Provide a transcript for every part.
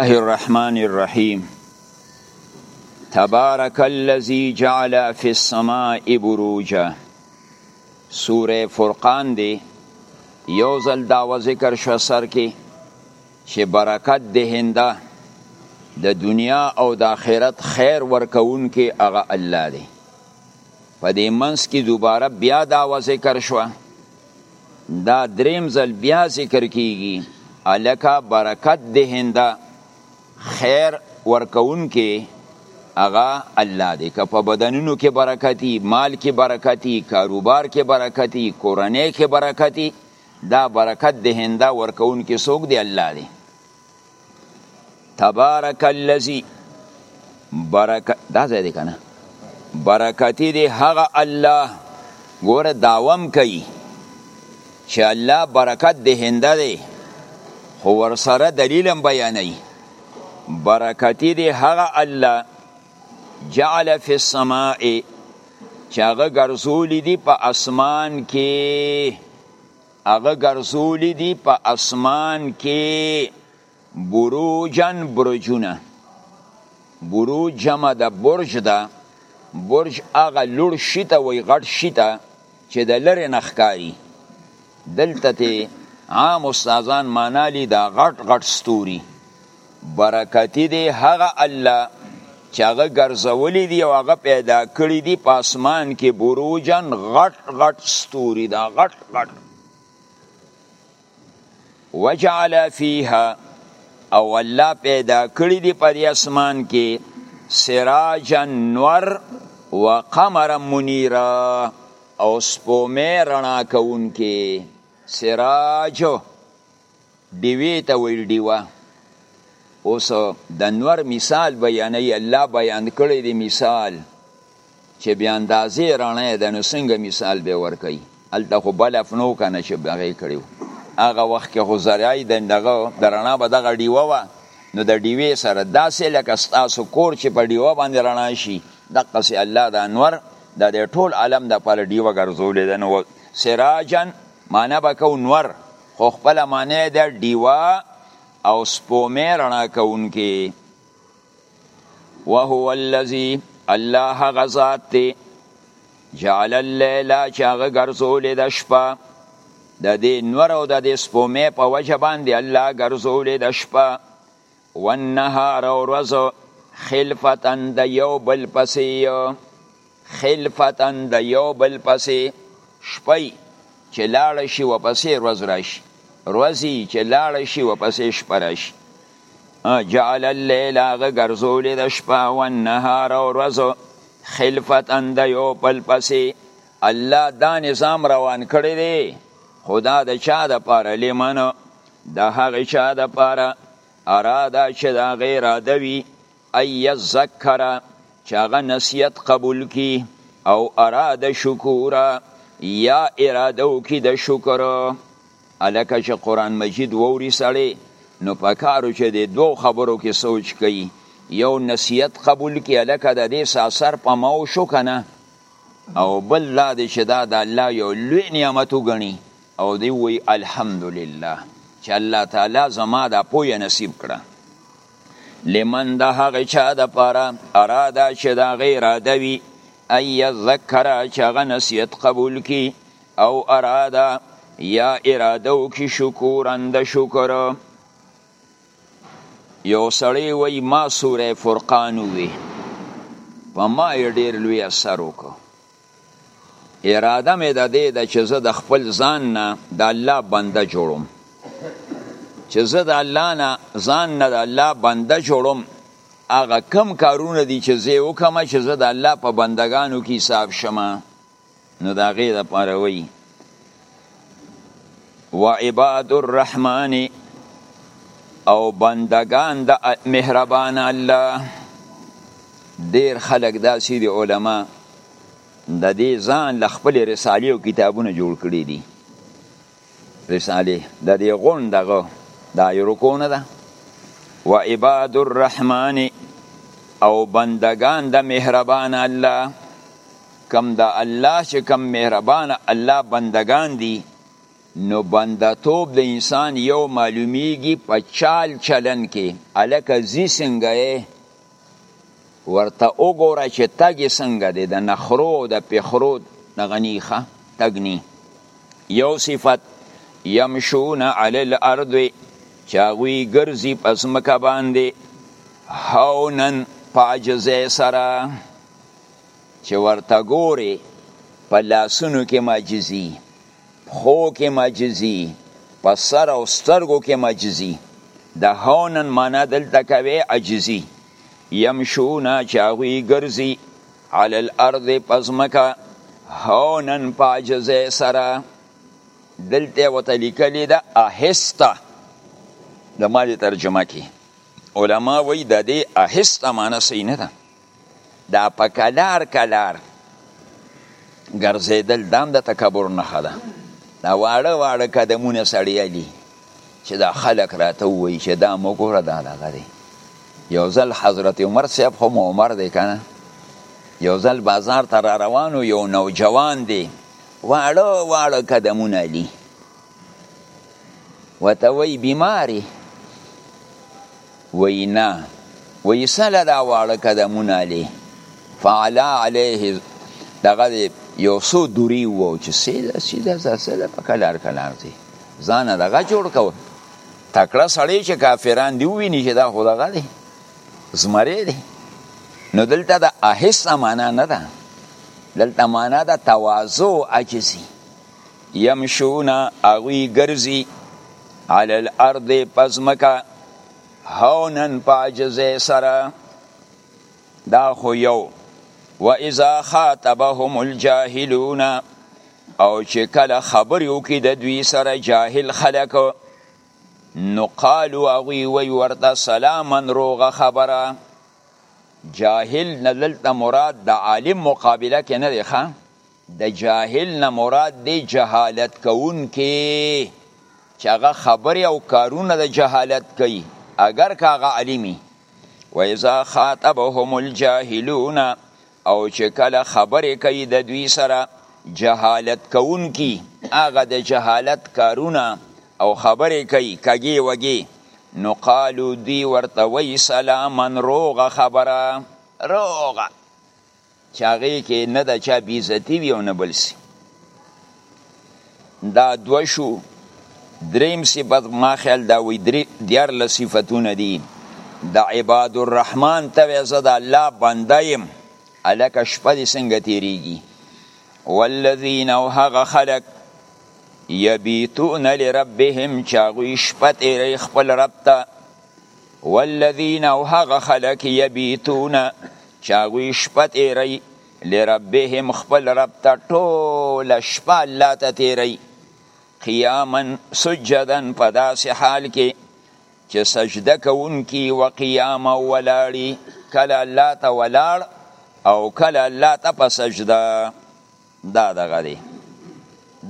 الله الرحمن الرحیم تبارک الذی جعل فی السماء بروجا سوره فرقان دی یو ځل دا ذکر شو سر کې چې برکت د هنده د دنیا او د آخرت خیر ورکون کې هغه الله دی په دې منځ کې دوباره بیا دا ذکر شو دا دریم ځل بیا ذکر کیږي الکه برکت د هنده خیر ورکون کې هغه الله دی که په بدنونو کې برکتی مال کې برکتی کاروبار کې برکتی کورنۍ کې برکتی دا برکت د هنده ورکون کې څوک دی الله دی تبارک الذی برکت دا ځای دی کنه برکتی دی هغه الله ګوره داوم کوي چې الله برکت دی هنده دی خو ورسره دلیلم بیانوي برکتی دی هغه الله جعل فی السماء چې هغه ګرځولی دی په اسمان کې هغه ګرځولی دی په اسمان کې بروجن برجونه بروج جمع د برج ده برج هغه لوړ شي ته وایي غټ شي ته چې د لرې نه ښکاري دلته ته عام استادان معنا لي دا غټ غټ ستوري برکتی دی هغه الله چې هغه ګرځولي دي او هغه پیدا کړي دي په اسمان کې بروجن غټ غټ ستوري دا غټ غټ وجعل فيها او الله پیدا کړی دی پر اسمان کې سراجا نور وقمر منیرا او سپومه رڼا کوونکې سراج ډیوې ته ویل ډیوه اوس د نور مثال بیانوي الله بیان کړی دی مثال چې بیا اندازې رڼا ده نو څنګه مثال به ورکوي هلته خو بلف نو که نه چې هغه یې کړی هغه وخت کې خو ذرایع د دغه د رڼا به دغه ډیوه وه نو د ډیوې سره داسې لکه ستاسو کور چې په ډیوه باندې رڼا شي دقسې الله د انور د دې ټول عالم دپاره ډیوه ګرځولې ده نو سراجا معنی به کو نور خو خپل معنی ده دیوا او سپومه رڼا کونکي وهو الذي الله هغه ذات دی جعل الليل چې هغه ګرځولې د شپه د دې نور او د دې سپومې په وجه باندې الله ګرځولې د شپه والنهار او ورځ خلفتا د یو بل پسې خلفتا د یو بل پسې شپې چې لاړ شي و پسې ورځ راشي ورځي چې لاړ شي و پسې شپه راشي جعل الليل هغه ګرځولې د شپه او النهار او ورځ خلفتا د یو بل پسې الله دا نظام روان کړی دی خدا د چا د پاره لمنه د هغه چا د پاره اراده چې دا غیر اراده وي ای ذکر چې هغه نصیحت قبول کی او اراده شکور یا اراده وکي د شکر الکه چې قران مجید ووري سړی نو په کارو چې د دوو خبرو کې سوچ کوي یو نصیحت قبول کی الکه د دې ساسر په ماو شو کنه او بل لا دې چې دا د الله یو لوی نعمت وګڼي او دی وی الحمدلله چې الله تعالی زما دا پوهه نصیب کړه لمن د هغه چا د پاره اراده چې دا غیر اراده وي ای ذکر چې هغه نصیحت قبول کی او اراده یا اراده وکي شکرن د شکر یو سړی وای ما سوره فرقان وی په ما ډیر لوی اثر وکړ اراده مې د دې ده چې زه د خپل ځان نه د الله بنده جوړم چې زه د الله نه ځان نه د الله بنده جوړم هغه کم کارونه دي چې زه وکم چې زه د الله په بندگانو کې حساب شمه نو دا غي د پاره وی و عباد الرحمن او بندگان د مهربان الله ډیر خلک داسې دي علما د دې ځان ل خپل رسالې او کتابونه جوړ کړي دي رسالې د دې غون دغه دا یو رکونه ده و عباد الرحمن او بندگان د مهربان الله کوم د الله چې کوم مهربان الله بندگان دي نو بندتوب د انسان یو معلومیږي په چال چلن کې الکه زی څنګه ورته وګوره چې تګ څنګه دی د نخرو او د پخرو دغه نیخه تګ نی یو صفت یمشون علی الارض چې هغوی ګرځي په ځمکه باندې هونن په عجزۍ سره چې ورته ګورې په لاسونو کې معجزي پښو کې معجزي په سر او سترګو کې معجزي د هونن معنا دلته کوي عجزي يمشونا چې هغوی ګرځي علی الارض پزمکه هونن په عجزه سره دلته وته لیکلې ده اهسته د مالې ترجمه کې علما وایي د دې اهسته معنا صحیح نه ده دا په کلار کلار ګرځېدل دا هم د تکبر نښه ده دا واړه واړه قدمونه سړی علي چې دا خلک راته ووایي چې دا مو ګوره دا دغه دی یو ځل حضرت عمر صاحب خو مو عمر دی که نه یو ځل بازار ته را روانو یو نوجوان دی واړه واړه قدمونه علي وته وی بیماری وی نه وی سله دا واړه قدمونه علی فعلا علیه دغه یو سو دوری وو چې سیده سیده سره په کلار کلار دی ځان دغه جوړ کو تکړه سړی چې کافران دی ویني چې دا خو دغه دی زمری دی نو دلته د احس معنا نه ده دلته معنا د تواضع عاجزي یمشون هغوی ګرځي علی الارض پزمکه هونن پاجزه سره دا خو یو و اذا خاطبهم الجاهلون او چې کله خبرې وکړي د دوی سره جاهل خلک نو قالو هغوی وی ورته سلاما روغه خبره جاهل نه دلته مراد د عالم مقابله کې نه دی ښه د جاهل نه مراد دی جهالت کوونکی چې هغه خبرې او کارونه د جهالت کوي اگر که هغه عالمي و اذا خاطبهم الجاهلون او چې کله خبرې کوي د دوی سره جهالت کوونکی هغه د جهالت کارونه او خبرې کوي کږې وږې نو قالو دوی ورته وایي سلامن روغه خبره روغه چې هغې کې نه د چا بیزتی وي او نه بل سي دا دوه شو دریم صفت ما خیال دا وی درې دیارلس صفتونه دي د عباد الرحمن ته وې زه د الله بنده یم هلکه شپه دې څنګه تېرېږي والذین او هغه خلک یبیتون لربهم چې هغوی شپه تېروي خپل رب ته والذین او هغه خلک یبیتون چې هغوی شپه تیری لربهم خپل رب ته ټوله شپه الله ته تیری قیاما سجدا په داسې حال کې چې سجده کوونکي و قیاما ولاړي کله الله ته ولاړ او کله الله ته په سجده دا دغه دی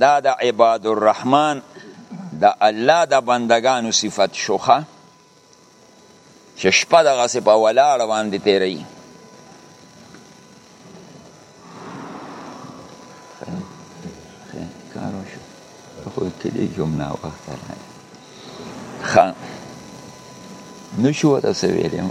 دا د عباد الرحمن د الله د بندگانو صفت شوخه چې شپه دغه سه په ولاړ باندې تیری کارو شو خو کلی کوم نه وخت خان نو شو تاسو ویلم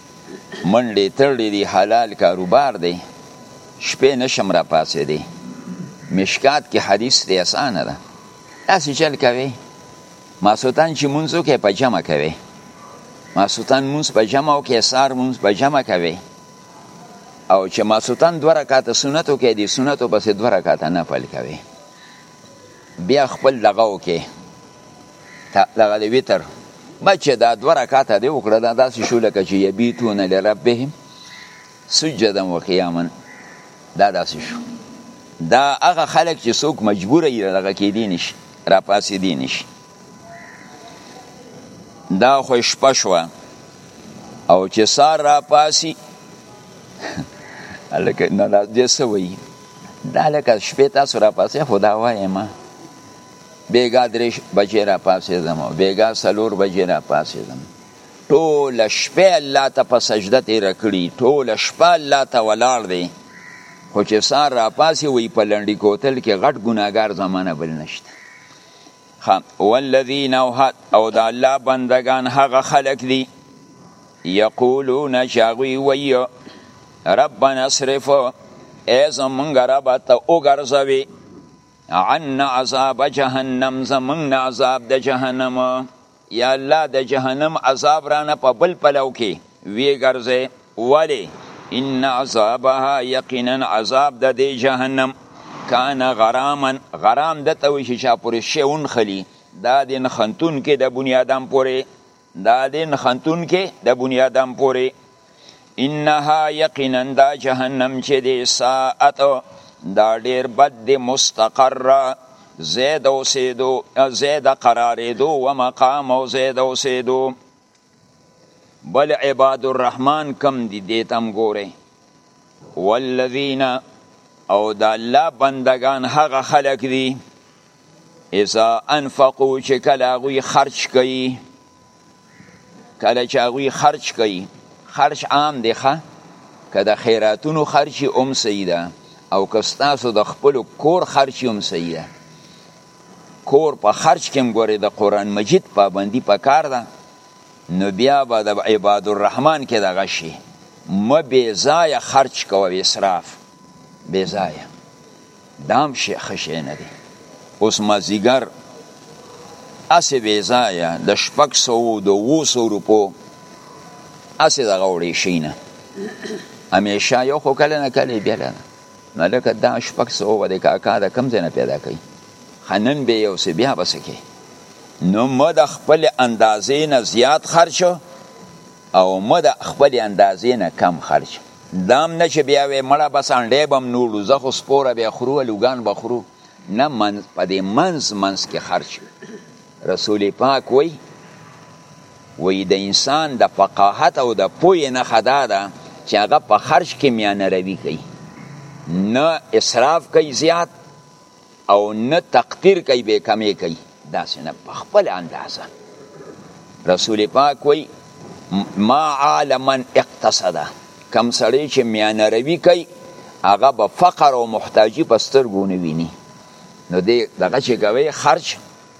منډې تړلې دي حلال کاروبار دی شپې نشم را پاسې دی مشکات کې حدیث دی اسانه ده داسې چل کوي ماسوتان چې مونځو کې په جمع کوي ماسوتان مونځ په جمع او کې سار مونځ په جمع کوي او چې ماسوتان دوه رکعاته سنتو کې دي سنتو پسې دوه رکعاته نفل کوي بیا خپل دغه وکې دغه د ویتر بچې دا دوه رکاته دې وکړه دا داسې شو لکه چې یبیتونه لربهم سجدا وقیاما دا داسې شو دا هغه خلک چې څوک مجبور یې دغه کې دي نشي را پاسې دي نشي دا خو شپه شوه او چې سار را پاسي هلکه نه دا دې څه وایي دا لکه شپې تاسو را پاسې خدا وایې ما بیګا درې بجې را پاسې زم بیګا سلور بجې را پاسې زم ټول شپه الله ته په سجده تیر کړی ټول شپه الله ته ولاړ دی خو چې سار را پاسې وي په لنډی کوتل کې غټ ګناګار زمانه بل نشته والذین او د الله بندگان هغه خلق دی یقولون چاغوی وی ربنا اصرف ایز منگ ربا تا اگرزوی عن عذاب جهنم زمنگ عذاب د جهنم یا الله د جهنم عذاب رانه په بل پلو کې وی ګرځي ولی ان عذابها یقینا عذاب د دې جهنم کان غرامن غرام د توي چې چا پورې شیون خلی دا دین خنتون کې د بنی آدم پورې دا دین خنتون کې د بنی آدم پورې انها یقینا دا جهنم چې دی ساعت دا ډیر بد دی مستقر زید اوسیدو زید قراریدو و مقام او زید اوسیدو بل عباد الرحمن کم دی دیتم ګوره والذین او د الله بندگان هغه خلق دي اذا انفقوا چې کله غوي خرج کوي کله چې هغوی خرج کوي خرج عام دی ښه که د خیراتونو خرج یې هم صحیح ده او که ستاسو د خپلو کور خرج یې هم صحیح ده کور په خرج کې هم ګورې د قرآن مجید پابندي پکار ده نو بیا به د عباد الرحمن کې دغه شي مه بې ځایه خرج کوه اسراف بې ځایه دام شي خشه نه دی اوس مازیګر اسې بې ځایه د شپږ سوو د اوو سو روپو اسې دغه وړې شي نه همیشه یو خو کله نه کله بیا نه نو لکه دا شپږ سوو به د کاکا د کم ځای نه پیدا کوي ښه نن به یو څه بیا به څه کوي نو مه د خپل اندازې نه زیات خرچ او مه د خپل اندازې نه کم خرچ دام نه چې بیا وې مړه بس انډې بم نوړو زه خو سپوره به خورو لوګان به خورو نه من په دې منز منز کې خرچ رسول پاک وای وای د انسان د فقاهت او د پوی نه خدا ده چې هغه په خرج کې میانه روي کوي نه اسراف کوي زیات او نه تقدیر کوي به کمی کوي دا سنه په خپل اندازه رسول پاک وای ما عالمن اقتصدا کم سړی چې میانه روي کوي هغه به فقر او محتاجی په سترګو نه ویني نو دې دغه چې کوي خرج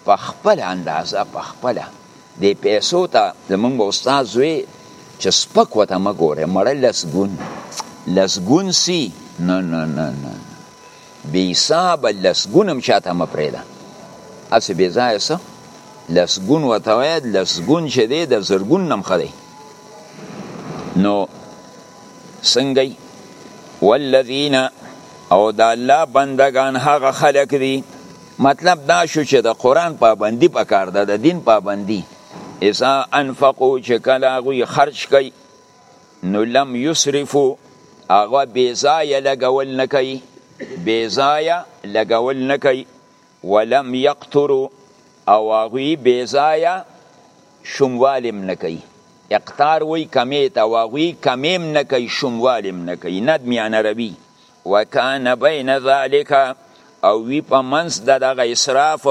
په خپله اندازه په خپله دې پیسو ته زمونږ استاد وی چې سپک وته مه ګوره مړه لسګون لسګون سی نه نه نه نه بې حسابه لسګون هم چاته مه پرېږده هسې بې ځایه څه لسګون ورته وایه لسګون چې دی د زرګون نه هم ښه دی نو سنگی والذین او دا الله بندگان هغه خلق دی مطلب دا شو چې د قرآن پابندی پکار ده د دین پابندی اذا انفقو چې کله هغوی خرج کوي نو لم یسرفو هغه بې ځایه لګول نه کوي بې ځایه لګول نه کوي ولم یقترو او هغوی بیزایه شوموالیم نکی اقتار وی کمی تا او هغوی کمیم نکی شوموالیم نکی ند میانه روی وکان بین ذالک او وی په منس د دغه اسراف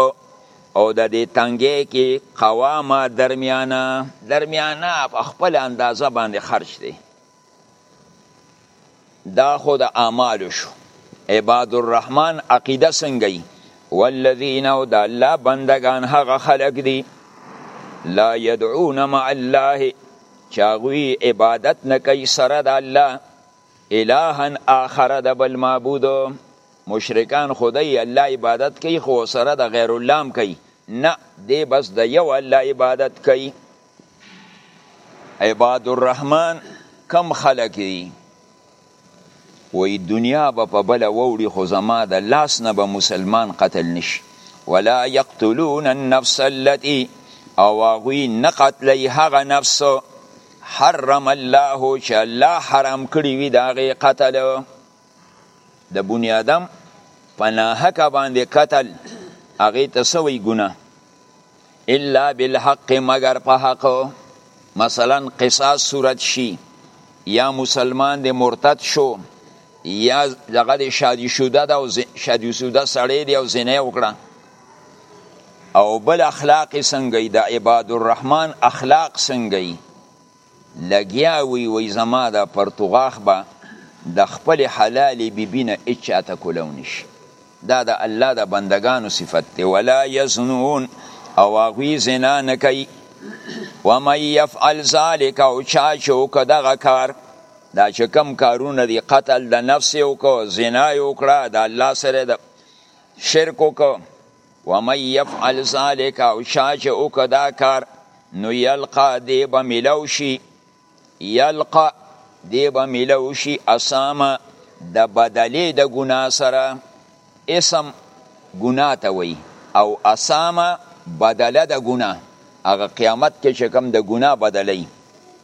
او د دې تنګې کې قوامه درمیانه درمیانه په خپل اندازه باندې خرج دی دا خو د اعمالو شو عباد الرحمن عقیده څنګه وي والذین او د الله بندگان هغه خلق دي لا يدعون مع الله چاغوی عبادت نه کوي سره د الله الها آخر د بل معبود مشرکان خدای الله عبادت کوي خو سره د غیر الله کوي نه دی بس د یو الله عبادت کوي عباد الرحمن کم خلق دی وی دنیا به په بل ووړي خو زما د لاس نه به مسلمان قتل نشي ولا يقتلون النفس التي او هغوی نه قتلی هغه نفس حرم الله چې الله حرام کړی وي د هغې قتل د بني آدم په ناحقه باندې قتل هغه ته سوی ګناه الا بالحق مگر په حق مثلا قصاص صورت شي یا مسلمان د مرتد شو یا دغه د شادي شوده ده او شادي شوده سړی دی او زنا وکړه او بل اخلاق څنګه د عباد الرحمن اخلاق څنګه لګیا وي وای زما دا پرتوغاښ به د خپل حلال بی بی نه اچا ته کولو نشي دا د الله د بندگانو صفت دی ولا یزنون او هغوی زنا نه کوي ومن یفعل ذلک او چا چې وکړه دغه کار دا چې کم کارونه دي قتل د نفس یې وکړه زنا یې وکړه د الله سره د شرک وکړه ومن يفعل ذلك او چا چې وکړه دا کار نو یلقا دی به ملو شي یلقا دی به ملو شي اسامه د بدلې د ګناه سره اسم ګناه ته وایي او اسامه بدله د ګناه هغه قیامت کې چې کوم د ګناه بدلې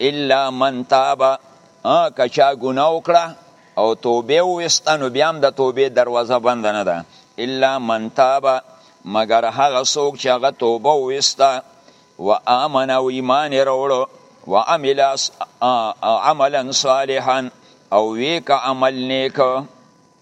الا من تاب که چا ګناه وکړه او توبه وویسته نو بیا هم د توبې دروازه بنده نه ده الا من تاب مګر هغه څوک چې هغه توبه وویسته و آمن او ایمان یې راوړو و عمل عملا صالحا او ویک عمل نیک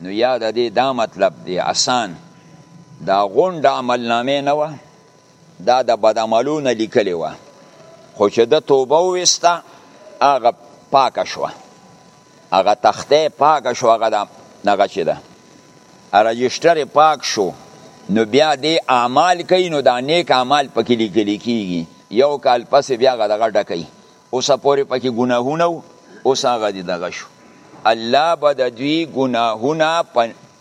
نو یا د دې دا مطلب دی اسان دا غونډه عملنامه نه وه دا د بدعملو نه لیکلې وه خو چې د توبه وویسته هغه پاکه شوه هغه تخته پاکه شوه هغه دغه چې ده رجسټر پاک شو نو بیا دې اعمال کوي نو دا نیک اعمال پکې لیکل کیږي یو کال پس بیا غدغه ډکې اوسه پورې پکې ګناهونه وو اوس هغه دي دغه شو الله به د دوی ګناهونه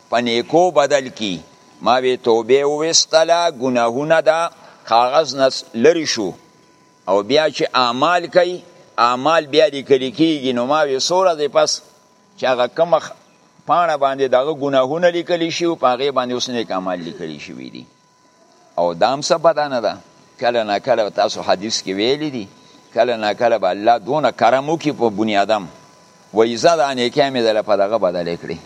په نیکو بدل کی ما به توبه وستله ګناهونه دا کاغذ نس لری شو او بیا چې اعمال کوي اعمال بیا لیکل کیږي نو ما به سوره دی پس چې هغه کوم پاڼه باندې دغه ګناهونه لیکل شي او په هغه باندې اوس نیک اعمال لیکل شي دي او دام څه بده نه ده کله نه کله تاسو حدیث کې ویلي دي کله نه کله به الله دونه کرم وکړي په بني آدم وایي زه دا نیکۍ مې دله په دغه بدلې کړې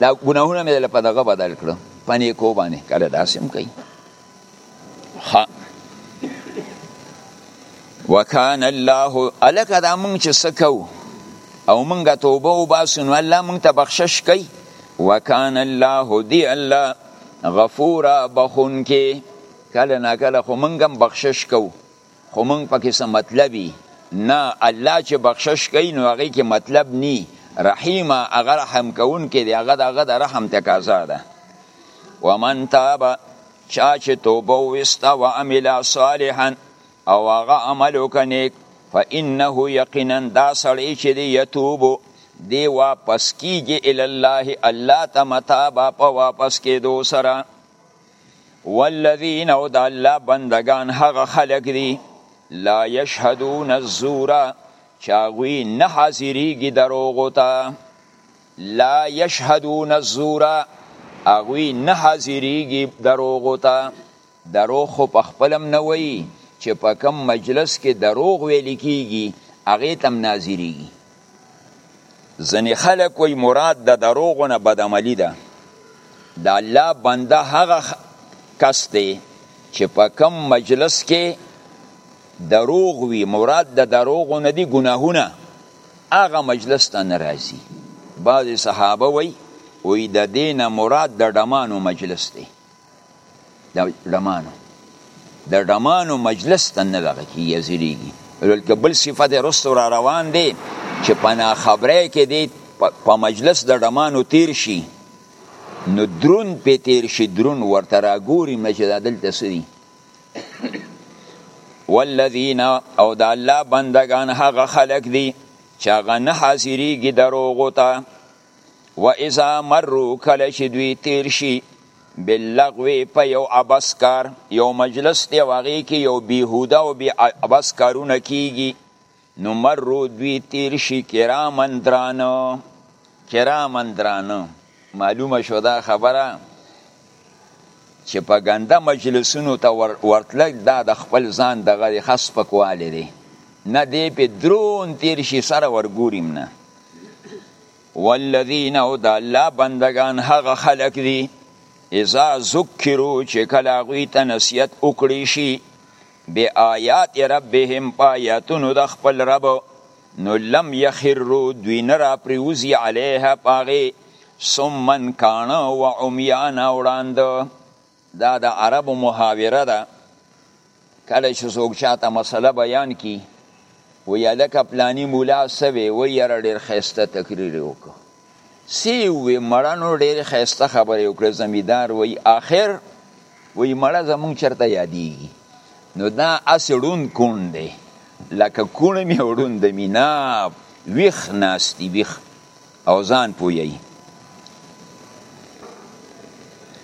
دا ګناهونه مې دله په دغه بدل کړو په نیکو باندې کله داسې هم کوي ها وکان الله الکه دا مونږ چې سکو او مونږ توبه وباسو نو الله مونږ ته بخشش کوي وکان الله دی الله غفورا بخون کې کله نا کله خو مونږ هم بخشش کو خو مونږ پکې څه مطلبي نه الله چې بخشش کوي نو هغه کې مطلب ني رحیم هغه رحم کوون کې دی هغه دغه د رحم تقاضا ده ومن تاب چا چې توبه وسته و عمل صالحا او هغه عمل وکنیک فانه یقینا دا سړی چې دی یتوبو دی واپس کیږي ال الله الله ته متابا په واپس کېدو سره والذین او د الله بندگان هغه خلق دي لا یشهدون الزور چاغوی نه حاضریږي دروغو ته لا یشهدون الزور هغوی نه حاضریږي دروغو ته دروغ خو په خپلم نه وایي چې په کم مجلس کې دروغ ویل کیږي هغه تم ناظریږي ځنې خلک وایي مراد د دروغو نه بدعملي ده د الله بنده هغه کس دی چې په کم مجلس کې دروغ وي مراد د دروغو نه دي ګناهونه هغه مجلس ته نه راځي بعضې صحابه وایي وی د دې نه مراد د ډمانو مجلس دی د ډمانو د ډمانو مجلس ته نه دغه کېږي حاضرېږي بلکې بل صفت یې رستو را روان دی چې په ناخبرۍ کې دی په مجلس د ډمانو تیر شي نو درون پې تیر شي درون ورته راګوري نه چې دا دلته څه دي والذین او د الله بندگان هغه خلق دي چې هغه نه حاضریږي دروغو ته و اذا مرو کله چې دوی تیر شي باللغو په یو عبس کار یو مجلس دی هغې کې یو بیهوده او بی عبس کارونه کیږي نو مرو دوی تیر شي کرامن درانه کرامن درانه معلومه شو دا خبره چې په ګنده مجلسونو ته ور ورتلل دا د خپل ځان دغه خاص پکواله دی نه دی په درون تیر شي سره ورګوریم نه والذین او د الله بندگان هغه خلق دي اذا ذکرو چې کله غوی ته نصیحت وکړي شي بآیات ربهم په آیاتونو د خپل رب نو لم یخرو دوی نه راپریوزي علیها په هغې سمن کاڼه و عمیانا وړاند دا د عربو محاوره ده کله چې څوک چاته مسله بیان کی وی هلکه پلانی مولا څه وی وی یاره ډېر ښایسته تقریر یې وکړ سی وی مړه نو ډیر خیسته خبرې وکړې زمیدار وی آخر وی مړه زمونږ چرته یادیږي نو دا اس ړوند کون دی لکه کون می ړوند د مینا ویخ ناستی ویخ او ځان پویی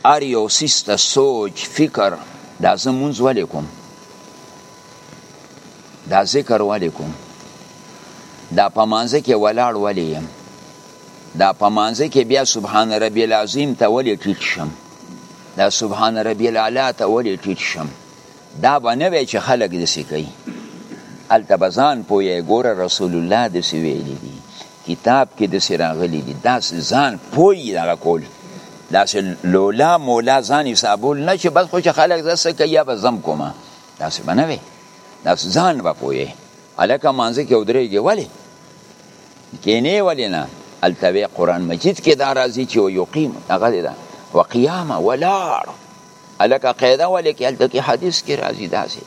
هر یو سیس ته سوچ فکر دا زه مونځ ولې کوم دا ذکر ولې کوم دا په مانځه کې ولاړ ولې یم دا په مانځه کې بیا سبحان ربی العظیم ته ولې ټیټ شم دا سبحان ربی الاعلی ته ولې ټیټ شم دا به نه وی چې خلک د سکی الته بزان پوی ګوره رسول الله د سی ویلی دی کتاب کې د سی راغلی دی دا ځان پوی دا کول دا سی لولا مولا ځان حسابول نه چې بس خو چې خلک زسه کوي یا به زم کومه دا سی بنه وی دا ځان به پوی الکه مانځ کې ودرېږي ولی کینه ولی نه التوی قران مجید کې دا راځي چې یقیم هغه ده وقیامه ولار الکه قاعده ولې کې هلته کې حدیث کې راځي داسې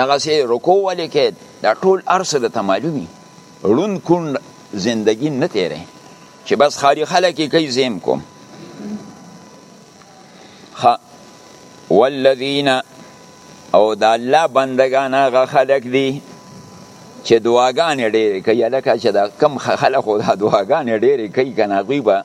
دغه سي رکوع ولې کې دا ټول ارس د تمالومي ړون کون زندگی نه تیرې چې بس خاري خلک کوي زم کوم خ والذین او د الله بندگان هغه خلک دي چې دعاګانې ډېرې کوي لکه چې دا کم خلک خو دا دعاګانې ډېرې کوي کنه غوي به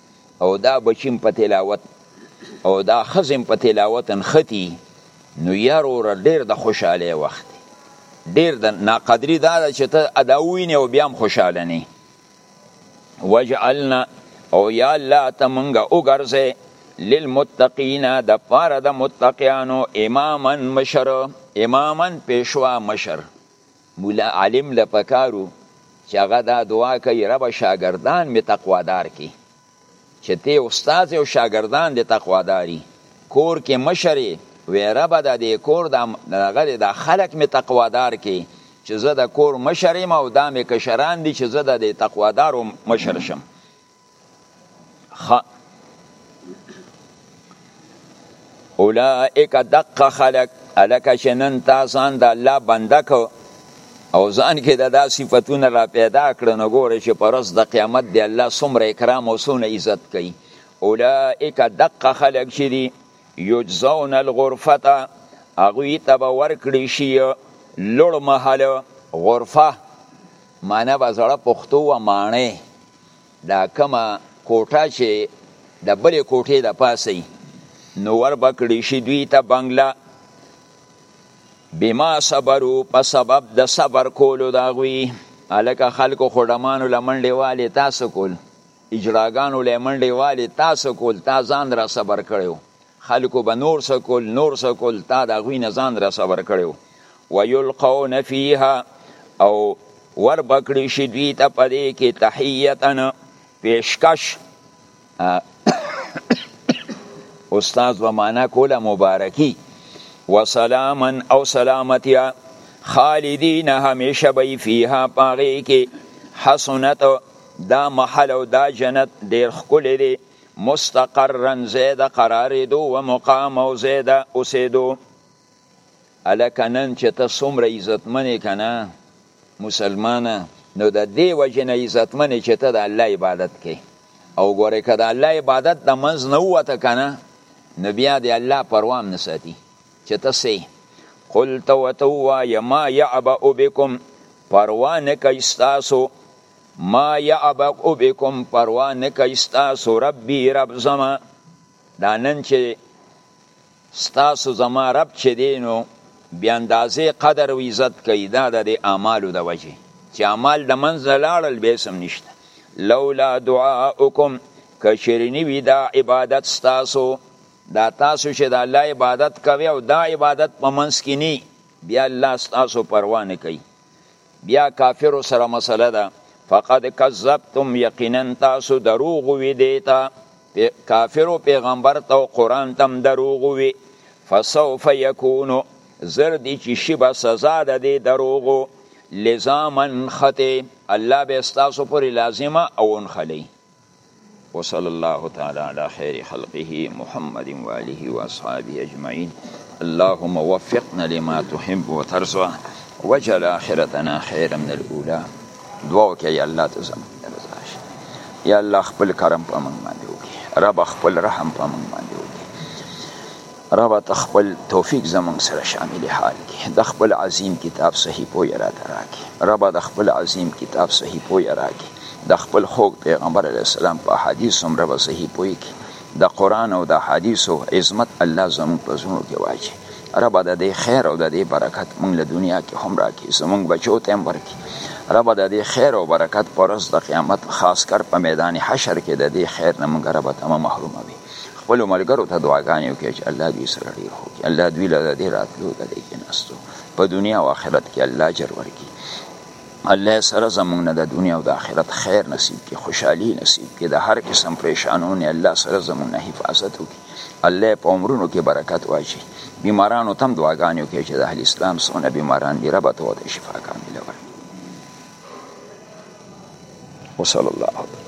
او دا بچیم په تلاوت او دا خزم په تلاوت نختی نو یار ور ډیر د خوشاله وخت ډیر د ناقدری دا چې ته اداوینه او بیا هم خوشاله نه وجعلنا او یا الله ته مونږه وګرځې للمتقین د پاره د متقیانو اماما مشر اماما پیشوا مشر ملا عالم له پکار وو چې هغه دا دعا کوي ربه شاګردان مې تقوادار کړي چې ته استاد او شاګردان دې تقواداري کور کې مشر یې وی ربه د دې کور د هغه د خلک مې تقوادار کړي چې زه د کور مشر یم او دا مې کشران دي چې زه د دې تقوادارو مشر شم خ اولائک دق خلق الک شنن تا ځان د الله بنده کو او ځان کې د دا صفاتونه را پیدا کړ نو ګوره چې پرز د قیامت دی الله څومره اکرام او څومره عزت کوي اولائک دق خلق چې دي یجزون الغرفه هغوی ته به ورکړي شي لوړ محل غرفه معنی به زړه پښتو و ماڼۍ دا کومه کوټه چې د بلې کوټې د پاسه نو ور بکړی شي دوی ته بنگله بما صبرو په سبب د صبر کولو دا غوي الکه خلکو خډمانو لمنډې والي تاسو کول اجراګانو لمنډې والي تاسو کول تا ځان را صبر کړو خلکو به نور څه کول نور څه کول تا د هغوی نه ځان رسور کړی و ویلقون فیها او ور بکړی شي دوی ته په دې کې تحیتن پیشکش استاد به معنا کوله مبارکي وسلاما او سلامتیا خالدین همیشه به فیها پاغې کې حسنت دا محل او دا جنت ډیر ښکلی دی مستقرا ځای د قرارېدو و مقام او ځای د اوسېدو هلکه نن چې ته څومره عزتمن یې که نه مسلمانه نو د دې وجې نه عزتمن یې چې ته د الله عبادت کوې او ګورې که د الله عبادت د منځ نه ووته که نه نو بیا د الله پروا هم نه ساتي چې ته څه قل ته ورته ووایه ما یعبأ بکم پروا نه کوي ستاسو ما یعبق بكم پروا نه کوي ستاسو ربي رب زما دا نن چې ستاسو زما رب چې دی نو بې اندازې قدر او عزت کوي دا د دې اعمالو د وجې چې اعمال د منځه لاړل بیا سم نشته لولا دعاؤکم که چېرې نه وي دا عبادت ستاسو دا تاسو چې د الله عبادت کوي او دا عبادت په منځ کې نه بیا الله ستاسو پروا نه کوي بیا کافر سره مسله ده فقد کذبتم یقینا تاسو دروغ وی دیتا کافر او پیغمبر ته او قران تم دروغ وی فسوف یکون زر دی چې شی به سزا ده دی دروغو لزامن خته الله به تاسو پر لازمه او ان خلی وصلی الله تعالی علی خیر خلقه محمد و آله و اصحابه اجمعین اللهم وفقنا لما تحب وترضى وجل آخرتنا خیر من الاولى دعا وکړه یا الله ته زموږ رضا شي یا الله خپل کرم په موږ باندې وکړي رب خپل رحم په موږ باندې ربه ته خپل توفیق زمونږ سره شامل حال کې د خپل عظیم کتاب صحیح پوی را دراکې ربه د خپل عظیم کتاب صحیح پوی راکې د خپل خوږ پیغمبر علی السلام په حدیث هم ربه صحیح پوی کې د قران او د حدیثو عظمت الله زمونږ په زړونو کې واچي ربه د دې خیر او د دې برکت مونږ له دنیا کې هم راکې زمونږ بچو ته هم ورکې ربه د دې خیر او برکت پر ورځ د قیامت خاص کر په میدان حشر کې د دې خیر نه مونږ ربه ته محروموي خپل ملګرو ته دعاګانې وکړي چې الله دوی سره ډیر خو کې الله دوی له دې راتلو د دې کېناستو په دنیا او آخرت کې الله اجر ورکړي الله سره زمونږ نه د دنیا او د آخرت خیر نصیب کړي خوشحالي نصیب کړي د هر قسم پریشانونې الله سره زمونږ نه حفاظت وکړي الله په عمرونو کې برکت واچي بیمارانو تم دعاګانې وکړي چې د اهل اسلام سونه بیماران دي رب ته وته شفا کامله ورکړي وصلی الله علیه